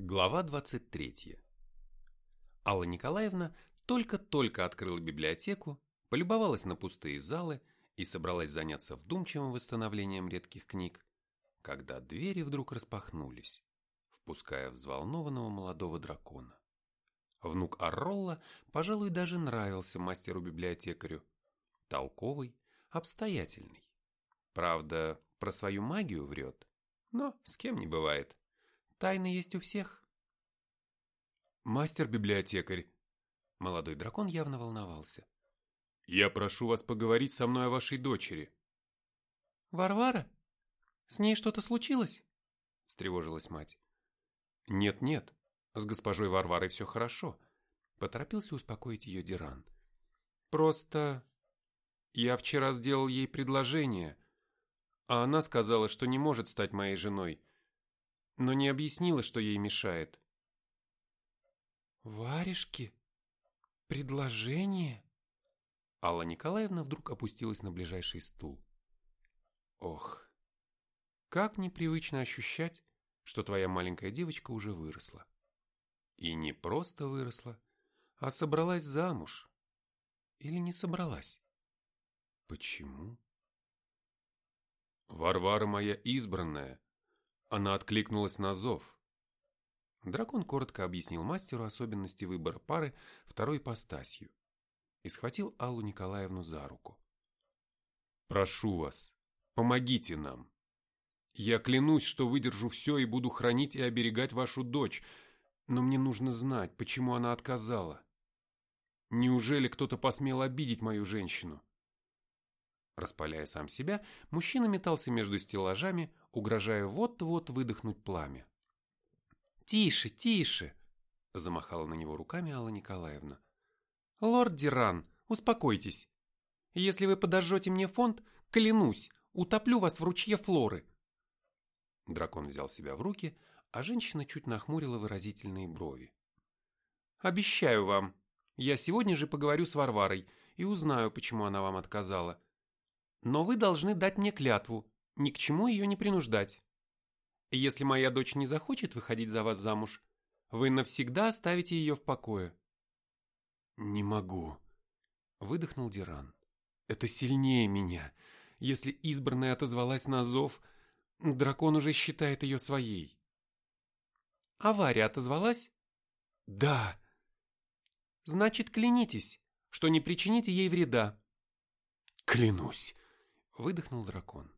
Глава 23. Алла Николаевна только-только открыла библиотеку, полюбовалась на пустые залы и собралась заняться вдумчивым восстановлением редких книг, когда двери вдруг распахнулись, впуская взволнованного молодого дракона. Внук Арролла, пожалуй, даже нравился мастеру-библиотекарю. Толковый, обстоятельный. Правда, про свою магию врет, но с кем не бывает. Тайны есть у всех. Мастер-библиотекарь. Молодой дракон явно волновался. Я прошу вас поговорить со мной о вашей дочери. Варвара? С ней что-то случилось? Встревожилась мать. Нет-нет, с госпожой Варварой все хорошо. Поторопился успокоить ее Диран. Просто я вчера сделал ей предложение, а она сказала, что не может стать моей женой но не объяснила, что ей мешает. «Варежки? Предложение?» Алла Николаевна вдруг опустилась на ближайший стул. «Ох, как непривычно ощущать, что твоя маленькая девочка уже выросла. И не просто выросла, а собралась замуж. Или не собралась? Почему?» «Варвара моя избранная», она откликнулась на зов. Дракон коротко объяснил мастеру особенности выбора пары второй ипостасью и схватил Аллу Николаевну за руку. «Прошу вас, помогите нам. Я клянусь, что выдержу все и буду хранить и оберегать вашу дочь, но мне нужно знать, почему она отказала. Неужели кто-то посмел обидеть мою женщину?» Распаляя сам себя, мужчина метался между стеллажами, угрожая вот-вот выдохнуть пламя. «Тише, тише!» – замахала на него руками Алла Николаевна. «Лорд Диран, успокойтесь. Если вы подожжете мне фонд, клянусь, утоплю вас в ручье Флоры». Дракон взял себя в руки, а женщина чуть нахмурила выразительные брови. «Обещаю вам, я сегодня же поговорю с Варварой и узнаю, почему она вам отказала. Но вы должны дать мне клятву, ни к чему ее не принуждать. Если моя дочь не захочет выходить за вас замуж, вы навсегда оставите ее в покое. Не могу, выдохнул Диран. Это сильнее меня. Если избранная отозвалась на зов, дракон уже считает ее своей. Авария отозвалась? Да. Значит, клянитесь, что не причините ей вреда. Клянусь, выдохнул дракон.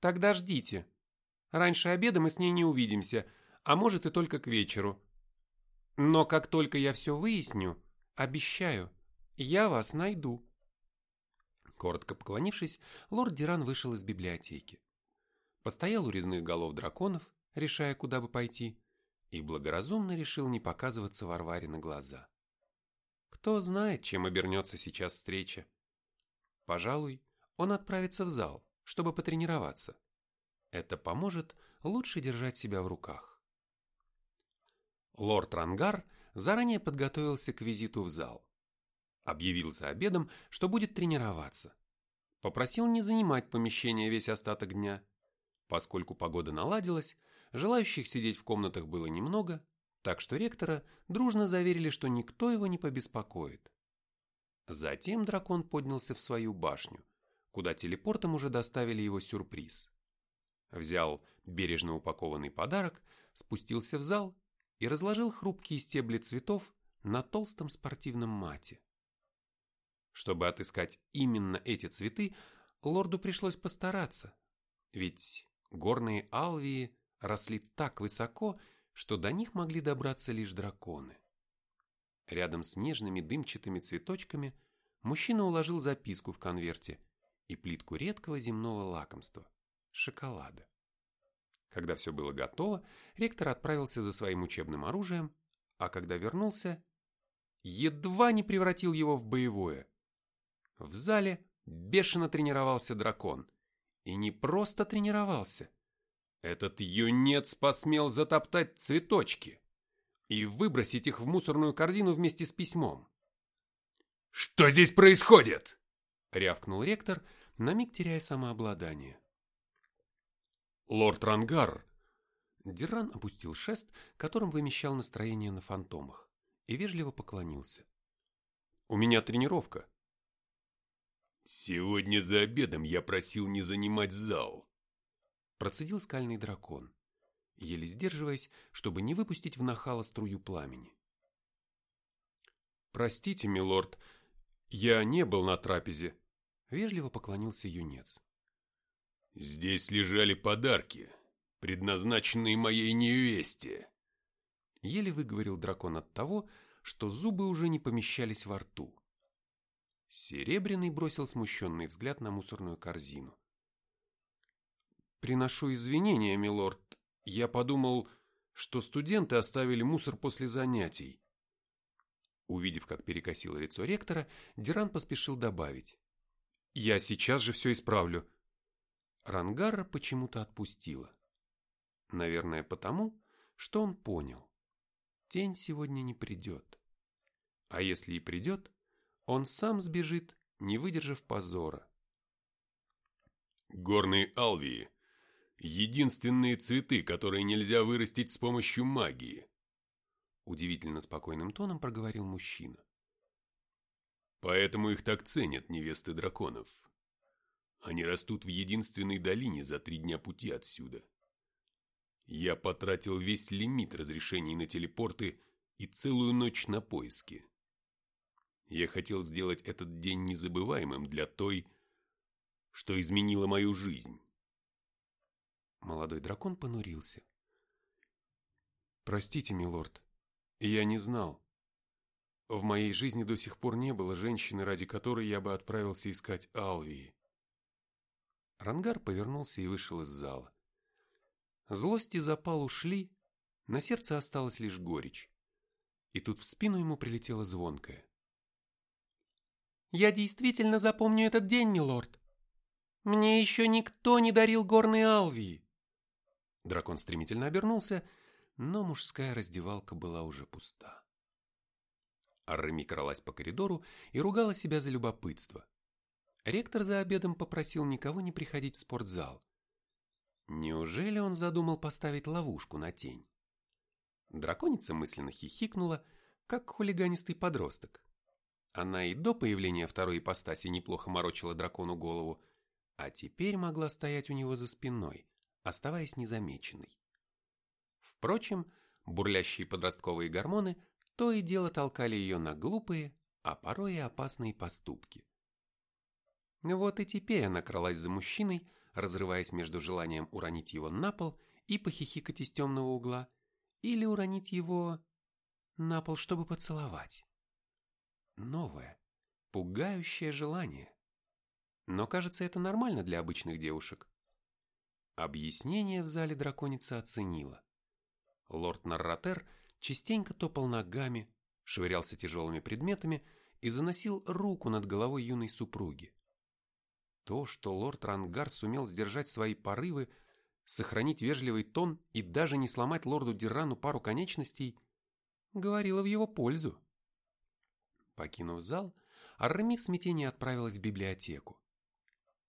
Тогда ждите. Раньше обеда мы с ней не увидимся, а может и только к вечеру. Но как только я все выясню, обещаю, я вас найду. Коротко поклонившись, лорд Диран вышел из библиотеки. Постоял у резных голов драконов, решая, куда бы пойти, и благоразумно решил не показываться Варваре на глаза. Кто знает, чем обернется сейчас встреча. Пожалуй, он отправится в зал, чтобы потренироваться. Это поможет лучше держать себя в руках. Лорд Рангар заранее подготовился к визиту в зал. Объявил за обедом, что будет тренироваться. Попросил не занимать помещение весь остаток дня. Поскольку погода наладилась, желающих сидеть в комнатах было немного, так что ректора дружно заверили, что никто его не побеспокоит. Затем дракон поднялся в свою башню, куда телепортом уже доставили его сюрприз. Взял бережно упакованный подарок, спустился в зал и разложил хрупкие стебли цветов на толстом спортивном мате. Чтобы отыскать именно эти цветы, лорду пришлось постараться, ведь горные алвии росли так высоко, что до них могли добраться лишь драконы. Рядом с нежными дымчатыми цветочками мужчина уложил записку в конверте и плитку редкого земного лакомства – шоколада. Когда все было готово, ректор отправился за своим учебным оружием, а когда вернулся, едва не превратил его в боевое. В зале бешено тренировался дракон. И не просто тренировался. Этот юнец посмел затоптать цветочки и выбросить их в мусорную корзину вместе с письмом. «Что здесь происходит?» — рявкнул ректор, на миг теряя самообладание. «Лорд Рангар, Диран опустил шест, которым вымещал настроение на фантомах, и вежливо поклонился. «У меня тренировка». «Сегодня за обедом я просил не занимать зал», процедил скальный дракон, еле сдерживаясь, чтобы не выпустить в нахало струю пламени. «Простите, милорд, я не был на трапезе», — вежливо поклонился юнец. «Здесь лежали подарки, предназначенные моей невесте», — еле выговорил дракон от того, что зубы уже не помещались во рту. Серебряный бросил смущенный взгляд на мусорную корзину. «Приношу извинения, милорд. Я подумал, что студенты оставили мусор после занятий». Увидев, как перекосило лицо ректора, Диран поспешил добавить. «Я сейчас же все исправлю». Рангарра почему-то отпустила. Наверное, потому, что он понял. Тень сегодня не придет. А если и придет, он сам сбежит, не выдержав позора. Горные алвии – единственные цветы, которые нельзя вырастить с помощью магии. Удивительно спокойным тоном проговорил мужчина. Поэтому их так ценят невесты драконов. Они растут в единственной долине за три дня пути отсюда. Я потратил весь лимит разрешений на телепорты и целую ночь на поиски. Я хотел сделать этот день незабываемым для той, что изменила мою жизнь. Молодой дракон понурился. «Простите, милорд, я не знал. В моей жизни до сих пор не было женщины, ради которой я бы отправился искать Алвии». Рангар повернулся и вышел из зала. Злость и запал ушли, на сердце осталась лишь горечь. И тут в спину ему прилетело звонкое. Я действительно запомню этот день, милорд. Мне еще никто не дарил горные алвии. Дракон стремительно обернулся, но мужская раздевалка была уже пуста. Арреми кралась по коридору и ругала себя за любопытство. Ректор за обедом попросил никого не приходить в спортзал. Неужели он задумал поставить ловушку на тень? Драконица мысленно хихикнула, как хулиганистый подросток. Она и до появления второй ипостаси неплохо морочила дракону голову, а теперь могла стоять у него за спиной, оставаясь незамеченной. Впрочем, бурлящие подростковые гормоны то и дело толкали ее на глупые, а порой и опасные поступки. Вот и теперь она кралась за мужчиной, разрываясь между желанием уронить его на пол и похихикать из темного угла, или уронить его на пол, чтобы поцеловать. Новое, пугающее желание. Но кажется, это нормально для обычных девушек. Объяснение в зале драконица оценила. Лорд Нарратер частенько топал ногами, швырялся тяжелыми предметами и заносил руку над головой юной супруги. То, что лорд Рангар сумел сдержать свои порывы, сохранить вежливый тон и даже не сломать лорду Дирану пару конечностей, говорило в его пользу. Покинув зал, Арми в смятении отправилась в библиотеку.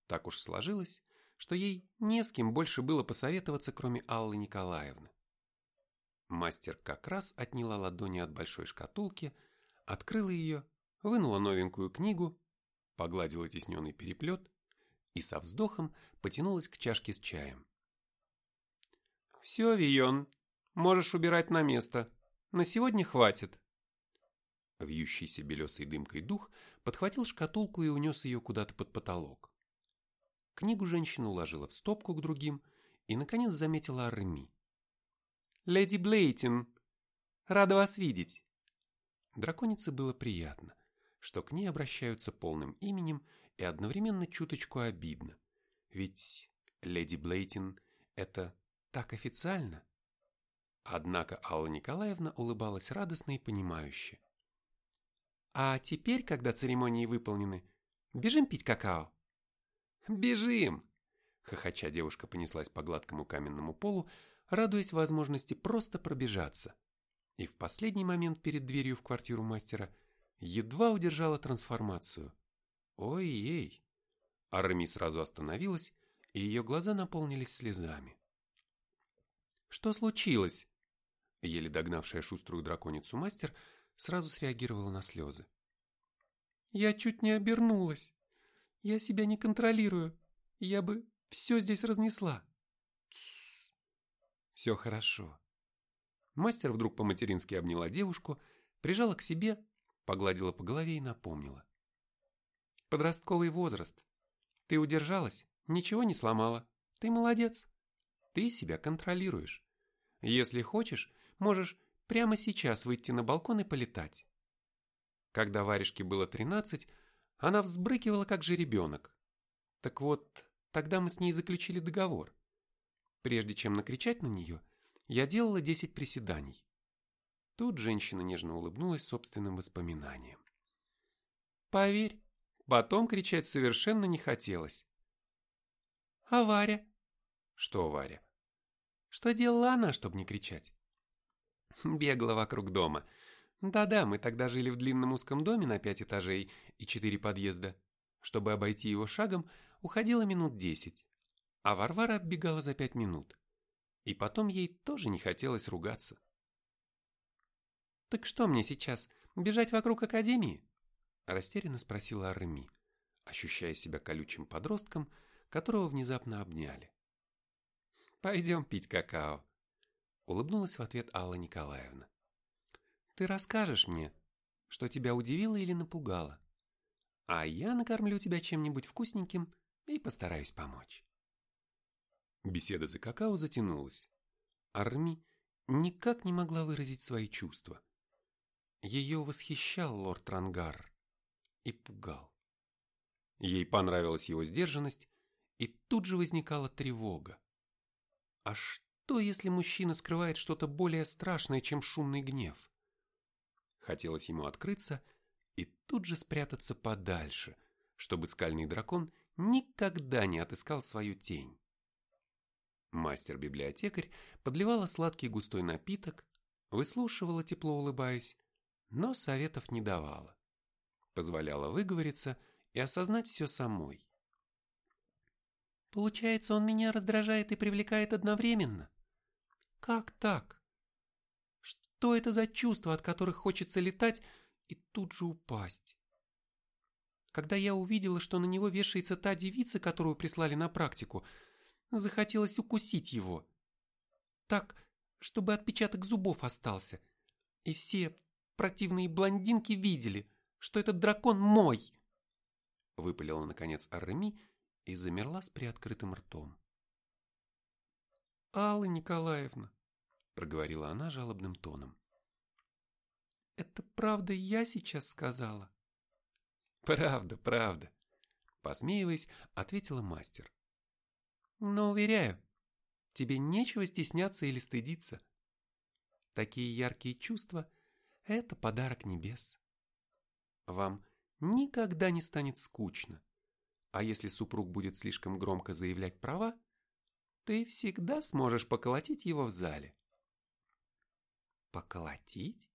Так уж сложилось, что ей не с кем больше было посоветоваться, кроме Аллы Николаевны. Мастер как раз отняла ладони от большой шкатулки, открыла ее, вынула новенькую книгу, погладила тесненный переплет и со вздохом потянулась к чашке с чаем. «Все, Вион, можешь убирать на место. На сегодня хватит», Вьющийся белесой дымкой дух подхватил шкатулку и унес ее куда-то под потолок. Книгу женщина уложила в стопку к другим и, наконец, заметила Арми. «Леди Блейтин, рада вас видеть!» Драконице было приятно, что к ней обращаются полным именем и одновременно чуточку обидно, ведь леди Блейтин – это так официально. Однако Алла Николаевна улыбалась радостно и понимающе. А теперь, когда церемонии выполнены, бежим пить какао? Бежим! Хохоча девушка понеслась по гладкому каменному полу, радуясь возможности просто пробежаться. И в последний момент перед дверью в квартиру мастера едва удержала трансформацию. Ой-ей! Арми сразу остановилась, и ее глаза наполнились слезами. Что случилось? Еле догнавшая шуструю драконицу мастер сразу среагировала на слезы. Я чуть не обернулась. Я себя не контролирую. Я бы все здесь разнесла. Тссс. Все хорошо. Мастер вдруг по-матерински обняла девушку, прижала к себе, погладила по голове и напомнила. Подростковый возраст. Ты удержалась, ничего не сломала. Ты молодец. Ты себя контролируешь. Если хочешь, можешь прямо сейчас выйти на балкон и полетать. Когда Варежке было тринадцать, она взбрыкивала как жеребенок. Так вот, тогда мы с ней заключили договор. Прежде чем накричать на нее, я делала десять приседаний. Тут женщина нежно улыбнулась собственным воспоминаниям. Поверь, потом кричать совершенно не хотелось. А Варя? Что Варя? Что делала она, чтобы не кричать? Бегала вокруг дома. Да-да, мы тогда жили в длинном узком доме на пять этажей и четыре подъезда. Чтобы обойти его шагом, уходило минут десять. А Варвара оббегала за пять минут. И потом ей тоже не хотелось ругаться. «Так что мне сейчас, бежать вокруг академии?» Растерянно спросила Арми, ощущая себя колючим подростком, которого внезапно обняли. «Пойдем пить какао», — улыбнулась в ответ Алла Николаевна. «Ты расскажешь мне, что тебя удивило или напугало, а я накормлю тебя чем-нибудь вкусненьким и постараюсь помочь». Беседа за какао затянулась. Арми никак не могла выразить свои чувства. Ее восхищал лорд Рангар и пугал. Ей понравилась его сдержанность, и тут же возникала тревога. А что, если мужчина скрывает что-то более страшное, чем шумный гнев? Хотелось ему открыться и тут же спрятаться подальше, чтобы скальный дракон никогда не отыскал свою тень. Мастер-библиотекарь подливала сладкий густой напиток, выслушивала, тепло улыбаясь, но советов не давала. Позволяла выговориться и осознать все самой. Получается, он меня раздражает и привлекает одновременно? Как так? Что это за чувства, от которых хочется летать и тут же упасть? Когда я увидела, что на него вешается та девица, которую прислали на практику, захотелось укусить его. Так, чтобы отпечаток зубов остался. И все противные блондинки видели, что этот дракон мой. Выпалила, наконец, Арреми и замерла с приоткрытым ртом. «Алла Николаевна», — проговорила она жалобным тоном. «Это правда я сейчас сказала?» «Правда, правда», — посмеиваясь, ответила мастер. «Но уверяю, тебе нечего стесняться или стыдиться. Такие яркие чувства — это подарок небес. Вам никогда не станет скучно. А если супруг будет слишком громко заявлять права, ты всегда сможешь поколотить его в зале. Поколотить?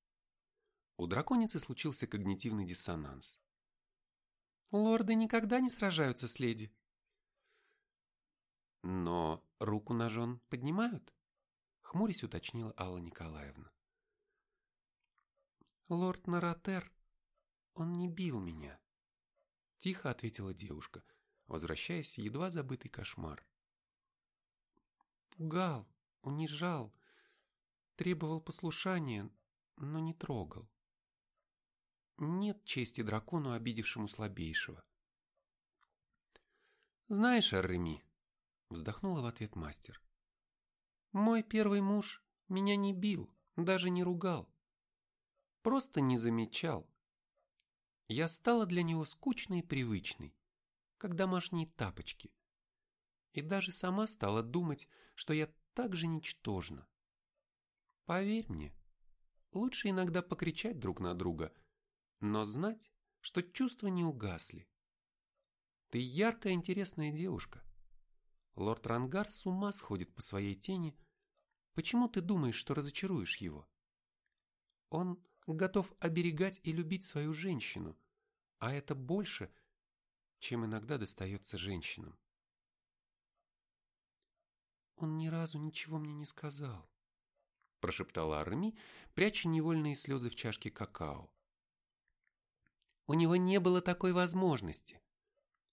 У драконицы случился когнитивный диссонанс. Лорды никогда не сражаются с леди. Но руку на жен поднимают? Хмурясь уточнила Алла Николаевна. Лорд Наратер он не бил меня. Тихо ответила девушка, возвращаясь в едва забытый кошмар. Пугал, унижал, требовал послушания, но не трогал. Нет чести дракону, обидевшему слабейшего. «Знаешь, Арреми», — вздохнула в ответ мастер, «мой первый муж меня не бил, даже не ругал. Просто не замечал, я стала для него скучной и привычной, как домашние тапочки. И даже сама стала думать, что я так же ничтожна. Поверь мне, лучше иногда покричать друг на друга, но знать, что чувства не угасли. Ты яркая, интересная девушка. Лорд Рангар с ума сходит по своей тени. Почему ты думаешь, что разочаруешь его? Он готов оберегать и любить свою женщину, а это больше, чем иногда достается женщинам. Он ни разу ничего мне не сказал, прошептала Арми, пряча невольные слезы в чашке какао. У него не было такой возможности.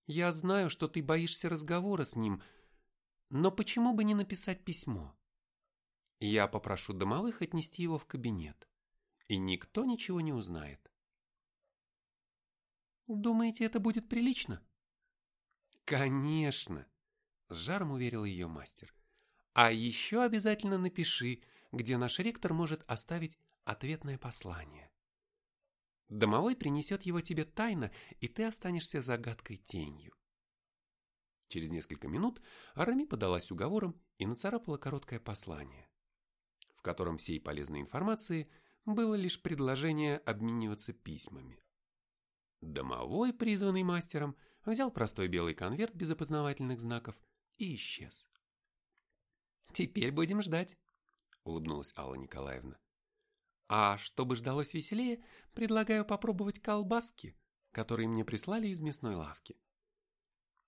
Я знаю, что ты боишься разговора с ним, но почему бы не написать письмо? Я попрошу домовых отнести его в кабинет, и никто ничего не узнает. Думаете, это будет прилично? Конечно, с жаром уверил ее мастер. А еще обязательно напиши, где наш ректор может оставить ответное послание. Домовой принесет его тебе тайно, и ты останешься загадкой тенью. Через несколько минут Арами подалась уговором и нацарапала короткое послание, в котором всей полезной информации было лишь предложение обмениваться письмами. Домовой, призванный мастером, взял простой белый конверт без опознавательных знаков и исчез. «Теперь будем ждать», — улыбнулась Алла Николаевна. А чтобы ждалось веселее, предлагаю попробовать колбаски, которые мне прислали из мясной лавки.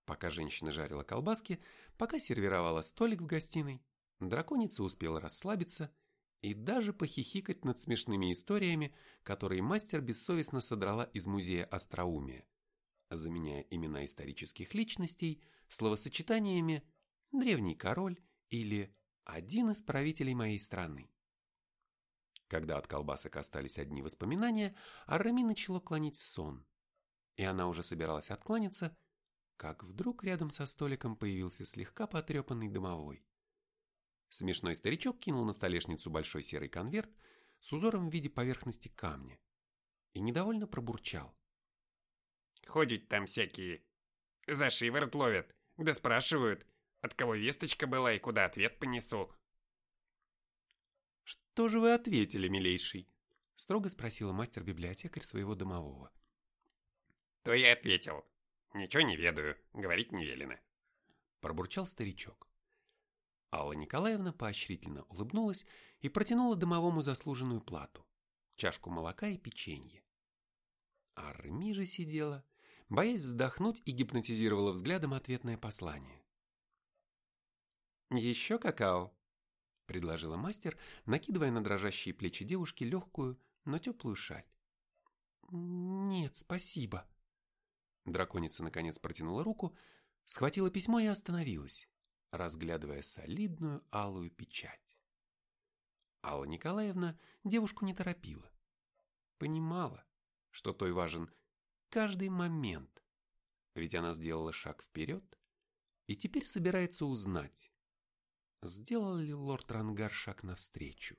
Пока женщина жарила колбаски, пока сервировала столик в гостиной, драконица успела расслабиться и даже похихикать над смешными историями, которые мастер бессовестно содрала из музея остроумия, заменяя имена исторических личностей словосочетаниями «древний король» или «один из правителей моей страны». Когда от колбасок остались одни воспоминания, Арами начало клонить в сон. И она уже собиралась откланяться, как вдруг рядом со столиком появился слегка потрепанный домовой. Смешной старичок кинул на столешницу большой серый конверт с узором в виде поверхности камня и недовольно пробурчал. «Ходят там всякие, за шиворот ловят, да спрашивают, от кого весточка была и куда ответ понесу. «Что же вы ответили, милейший?» — строго спросила мастер-библиотекарь своего домового. «То я ответил. Ничего не ведаю, говорить не велено». Пробурчал старичок. Алла Николаевна поощрительно улыбнулась и протянула домовому заслуженную плату — чашку молока и печенье. Арми же сидела, боясь вздохнуть и гипнотизировала взглядом ответное послание. «Еще какао?» предложила мастер, накидывая на дрожащие плечи девушки легкую, но теплую шаль. «Нет, спасибо». Драконица наконец протянула руку, схватила письмо и остановилась, разглядывая солидную алую печать. Алла Николаевна девушку не торопила. Понимала, что той важен каждый момент, ведь она сделала шаг вперед и теперь собирается узнать, Сделал ли лорд Рангар шаг навстречу?